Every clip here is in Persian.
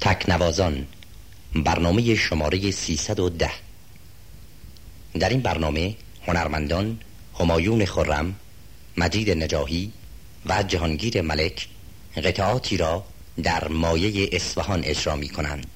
تکنوازان برنامه شماره 310 در این برنامه هنرمندان همایون خرم مجید نجاهی و جهانگیر ملک قطعاتی را در مایه اصفهان اجرا می کنند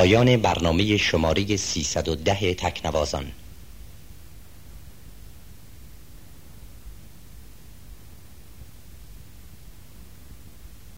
پایان برنامه شماره 310 تکنوازان.